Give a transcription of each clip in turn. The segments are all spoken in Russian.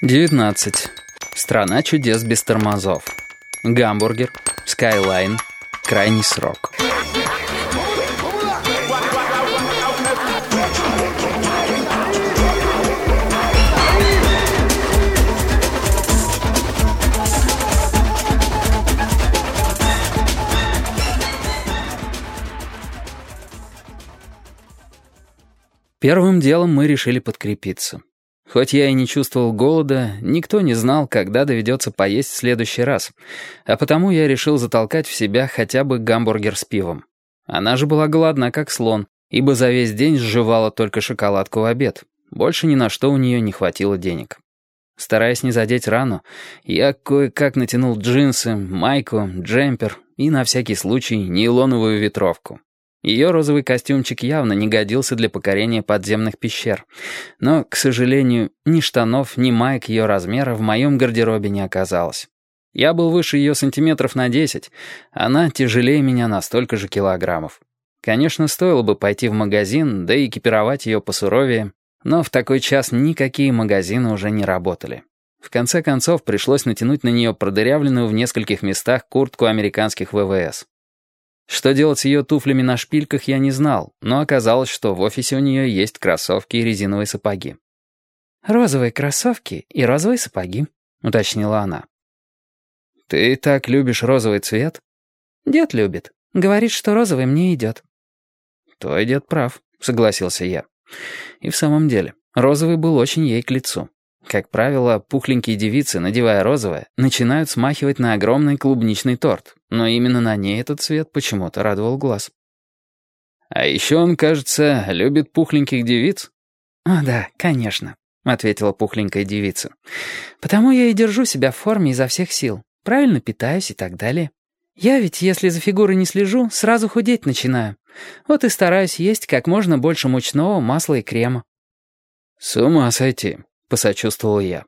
19. Страна чудес без тормозов. Гамбургер. Скайлайн. Крайний срок. Первым делом мы решили подкрепиться. Хоть я и не чувствовал голода, никто не знал, когда доведется поесть в следующий раз, а потому я решил затолкать в себя хотя бы гамбургер с пивом. Она же была голодна, как слон, ибо за весь день сживала только шоколадку в обед. Больше ни на что у нее не хватило денег. Стараясь не задеть рану, я кое-как натянул джинсы, майку, джемпер и, на всякий случай, нейлоновую ветровку. Ее розовый костюмчик явно не годился для покорения подземных пещер. Но, к сожалению, ни штанов, ни майк ее размера в моем гардеробе не оказалось. Я был выше ее сантиметров на десять, она тяжелее меня на столько же килограммов. Конечно, стоило бы пойти в магазин, да и экипировать ее посуровее, но в такой час никакие магазины уже не работали. В конце концов, пришлось натянуть на нее продырявленную в нескольких местах куртку американских ВВС. Что делать с ее туфлями на шпильках, я не знал, но оказалось, что в офисе у нее есть кроссовки и резиновые сапоги. «Розовые кроссовки и розовые сапоги», — уточнила она. «Ты так любишь розовый цвет?» «Дед любит. Говорит, что розовый мне идет». «Твой дед прав», — согласился я. И в самом деле, розовый был очень ей к лицу. Как правило, пухленькие девицы, надевая розовое, начинают смахивать на огромный клубничный торт, но именно на ней этот цвет почему-то радовал глаз. «А еще он, кажется, любит пухленьких девиц?» «О, да, конечно», — ответила пухленькая девица. «Потому я и держу себя в форме изо всех сил. Правильно питаюсь и так далее. Я ведь, если за фигурой не слежу, сразу худеть начинаю. Вот и стараюсь есть как можно больше мучного, масла и крема». «С ума сойти», — посочувствовал я.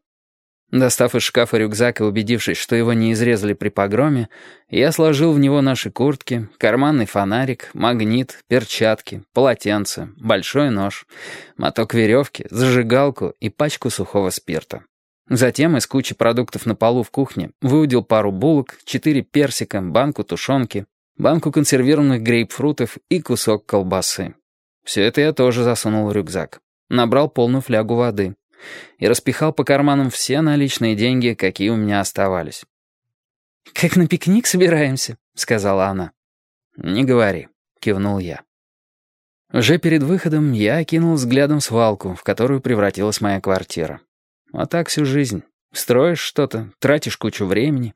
Достав из шкафа рюкзак и убедившись, что его не изрезали при погроме, я сложил в него наши куртки, карманный фонарик, магнит, перчатки, полотенце, большой нож, моток веревки, зажигалку и пачку сухого спирта. Затем из кучи продуктов на полу в кухне выудил пару булок, четыре персика, банку тушенки, банку консервированных грейпфрутов и кусок колбасы. Все это я тоже засунул в рюкзак. Набрал полную флягу воды и распихал по карманам все наличные деньги, какие у меня оставались. «Как на пикник собираемся», — сказала она. «Не говори», — кивнул я. Уже перед выходом я окинул взглядом свалку, в которую превратилась моя квартира. А так всю жизнь. Строишь что-то, тратишь кучу времени,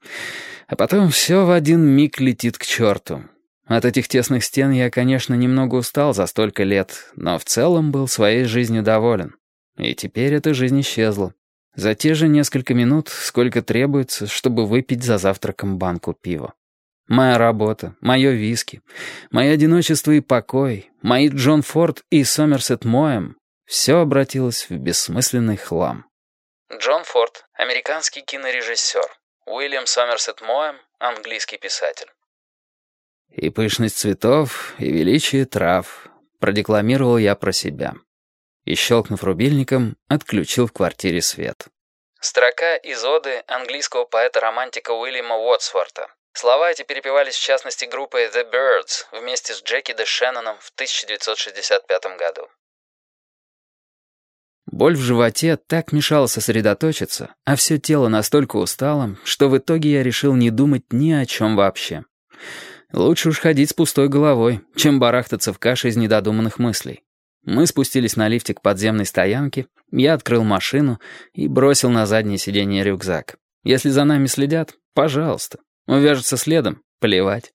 а потом все в один миг летит к черту. От этих тесных стен я, конечно, немного устал за столько лет, но в целом был своей жизнью доволен. И теперь эта жизнь исчезла. За те же несколько минут, сколько требуется, чтобы выпить за завтраком банку пива. Моя работа, мое виски, мое одиночество и покой, мои Джон Форд и Сомерсет Моэм — все обратилось в бессмысленный хлам. Джон Форд, американский кинорежиссер. Уильям Сомерсет Моэм, английский писатель. «И пышность цветов, и величие трав», — продекламировал я про себя и, щелкнув рубильником, отключил в квартире свет. Строка из оды английского поэта-романтика Уильяма Уотсворта. Слова эти перепевались в частности группой The Birds вместе с Джеки Де Шенноном в 1965 году. Боль в животе так мешала сосредоточиться, а все тело настолько устало, что в итоге я решил не думать ни о чем вообще. Лучше уж ходить с пустой головой, чем барахтаться в каше из недодуманных мыслей. Мы спустились на лифте к подземной стоянке, я открыл машину и бросил на заднее сиденье рюкзак. Если за нами следят, пожалуйста. Увяжутся следом, плевать.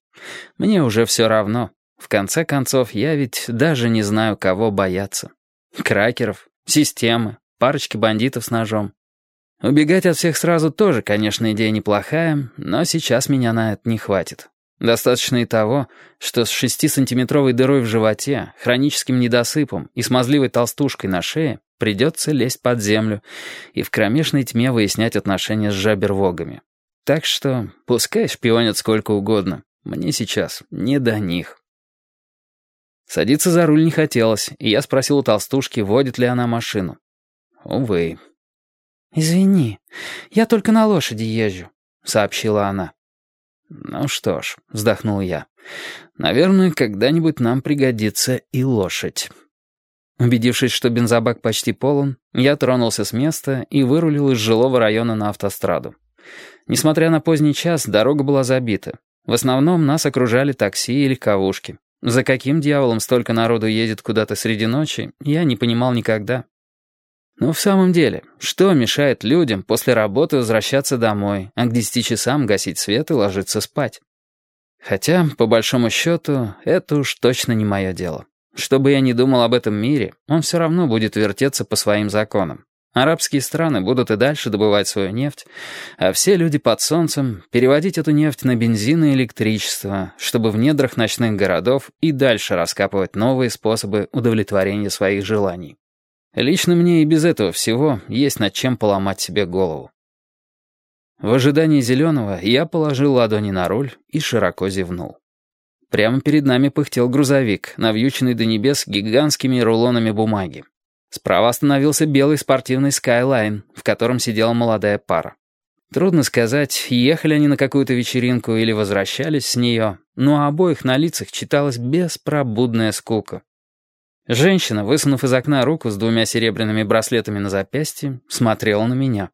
Мне уже все равно. В конце концов, я ведь даже не знаю, кого бояться. Кракеров, системы, парочки бандитов с ножом. Убегать от всех сразу тоже, конечно, идея неплохая, но сейчас меня на это не хватит. Достаточно и того, что с шестисантиметровой дырой в животе, хроническим недосыпом и смазливой толстушкой на шее придется лезть под землю и в кромешной тьме выяснять отношения с жабервогами. Так что пускай шпионят сколько угодно, мне сейчас не до них. Садиться за руль не хотелось, и я спросил у толстушки, водит ли она машину. Увы. «Извини, я только на лошади езжу», — сообщила она. «Ну что ж», — вздохнул я, — «наверное, когда-нибудь нам пригодится и лошадь». Убедившись, что бензобак почти полон, я тронулся с места и вырулил из жилого района на автостраду. Несмотря на поздний час, дорога была забита. В основном нас окружали такси и легковушки. За каким дьяволом столько народу едет куда-то среди ночи, я не понимал никогда. Но в самом деле, что мешает людям после работы возвращаться домой, а к десяти часам гасить свет и ложиться спать? Хотя, по большому счету, это уж точно не мое дело. Что бы я ни думал об этом мире, он все равно будет вертеться по своим законам. Арабские страны будут и дальше добывать свою нефть, а все люди под солнцем переводить эту нефть на бензин и электричество, чтобы в недрах ночных городов и дальше раскапывать новые способы удовлетворения своих желаний. Лично мне и без этого всего есть над чем поломать себе голову. В ожидании зеленого я положил ладони на руль и широко зевнул. Прямо перед нами пыхтел грузовик, навьюченный до небес гигантскими рулонами бумаги. Справа остановился белый спортивный Skyline, в котором сидела молодая пара. Трудно сказать, ехали они на какую-то вечеринку или возвращались с нее, но обоих на лицах читалась беспробудная скука. Женщина, высунув из окна руку с двумя серебряными браслетами на запястье, смотрела на меня.